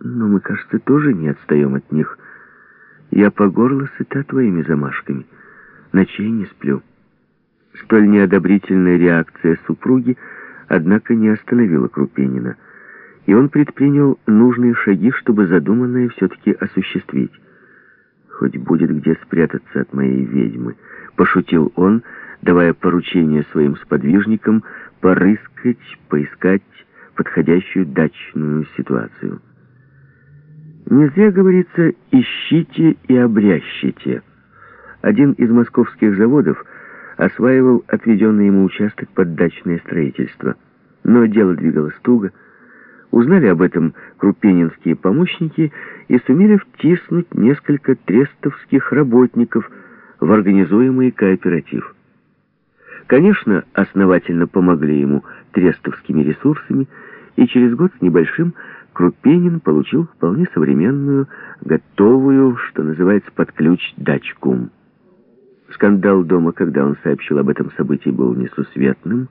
Но мы, кажется, тоже не отстаем от них. Я по горло сыта твоими замашками. Ночей не сплю. Столь неодобрительная реакция супруги, однако, не остановила Крупенина. И он предпринял нужные шаги, чтобы задуманное все-таки осуществить. «Хоть будет где спрятаться от моей ведьмы», — пошутил он, давая поручение своим сподвижникам порыскать, поискать подходящую дачную ситуацию. Не зря говорится «ищите и обрящите». Один из московских заводов осваивал отведенный ему участок под дачное строительство. Но дело двигалось туго. Узнали об этом крупенинские помощники и сумели втиснуть несколько трестовских работников в организуемый кооператив. Конечно, основательно помогли ему трестовскими ресурсами, и через год с небольшим Крупенин получил вполне современную, готовую, что называется, под ключ дачку. Скандал дома, когда он сообщил об этом событии, был несусветным.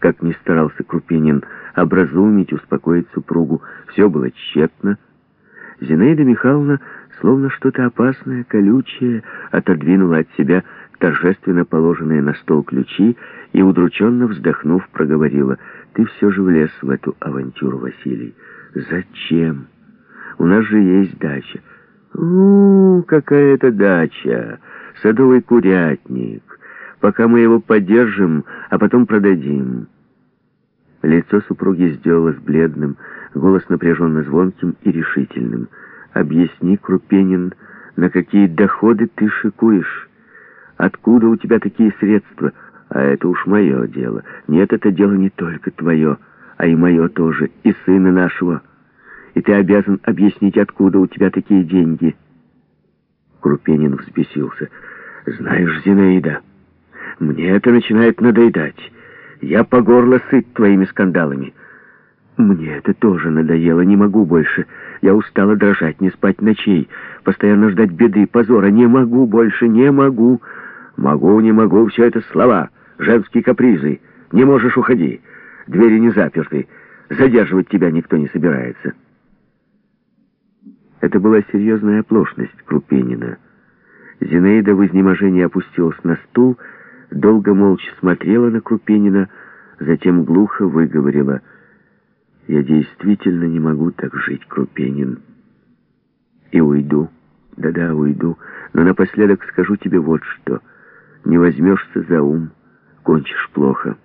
Как ни старался Крупенин образумить, успокоить супругу, все было тщетно. Зинаида Михайловна, словно что-то опасное, колючее, отодвинула от себя торжественно положенные на стол ключи и, удрученно вздохнув, проговорила, «Ты все же влез в эту авантюру, Василий». «Зачем? У нас же есть дача». «У, какая это дача! Садовый курятник. Пока мы его поддержим, а потом продадим». Лицо супруги сделалось бледным, голос напряженно звонким и решительным. «Объясни, Крупенин, на какие доходы ты шикуешь? Откуда у тебя такие средства? А это уж мое дело. Нет, это дело не только твое» а и мое тоже, и сына нашего. И ты обязан объяснить, откуда у тебя такие деньги». Крупенин взбесился. «Знаешь, Зинаида, мне это начинает надоедать. Я по горло сыт твоими скандалами. Мне это тоже надоело, не могу больше. Я устала дрожать, не спать ночей, постоянно ждать беды, позора. Не могу больше, не могу. Могу, не могу, все это слова, женские капризы. Не можешь, уходи. Двери не заперты. Задерживать тебя никто не собирается. Это была серьезная оплошность Крупенина. Зинаида в изнеможении опустилась на стул, долго молча смотрела на Крупенина, затем глухо выговорила «Я действительно не могу так жить, Крупенин. И уйду, да-да, уйду, но напоследок скажу тебе вот что. Не возьмешься за ум, кончишь плохо»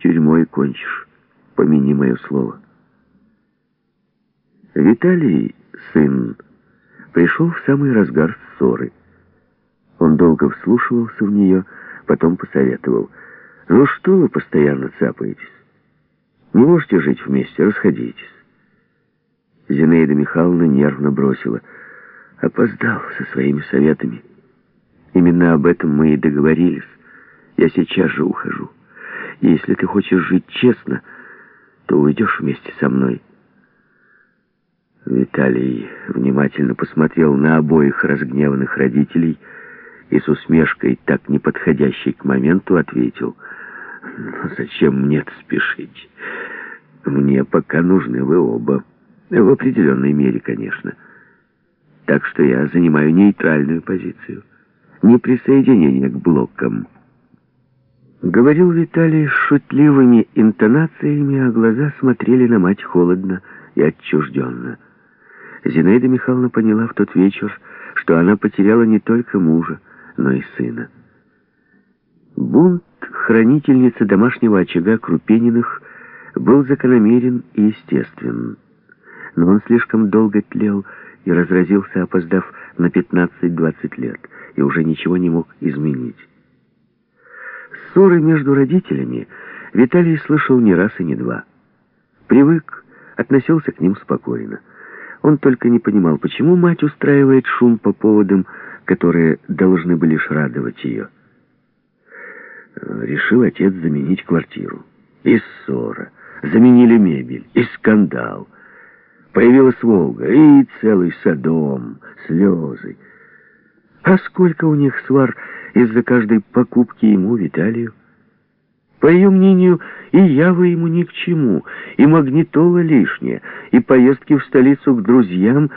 тюрьмой кончишь. Помяни мое слово. Виталий, сын, пришел в самый разгар ссоры. Он долго вслушивался в нее, потом посоветовал. «Ну что вы постоянно цапаетесь? Не можете жить вместе, расходитесь». Зинаида Михайловна нервно бросила. Опоздал со своими советами. Именно об этом мы и договорились. Я сейчас же ухожу. И если ты хочешь жить честно, то уйдешь вместе со мной. Виталий внимательно посмотрел на обоих разгневанных родителей и с усмешкой, так неподходящей к моменту, ответил, «Ну, зачем мне спешить? Мне пока нужны вы оба. В определенной мере, конечно. Так что я занимаю нейтральную позицию. Не присоединение к блокам». Говорил Виталий с шутливыми интонациями, а глаза смотрели на мать холодно и отчужденно. Зинаида Михайловна поняла в тот вечер, что она потеряла не только мужа, но и сына. Бунт хранительницы домашнего очага Крупениных был закономерен и естествен. Но он слишком долго тлел и разразился, опоздав на 15-20 лет, и уже ничего не мог изменить. Ссоры между родителями Виталий слышал не раз и не два. Привык, относился к ним спокойно. Он только не понимал, почему мать устраивает шум по поводам, которые должны бы лишь радовать ее. Решил отец заменить квартиру. И ссора. Заменили мебель. И скандал. Появилась Волга. И целый садом. Слезы. А сколько у них свар из-за каждой покупки ему, Виталию. По ее мнению, и Ява ему ни к чему, и магнитола лишняя, и поездки в столицу к друзьям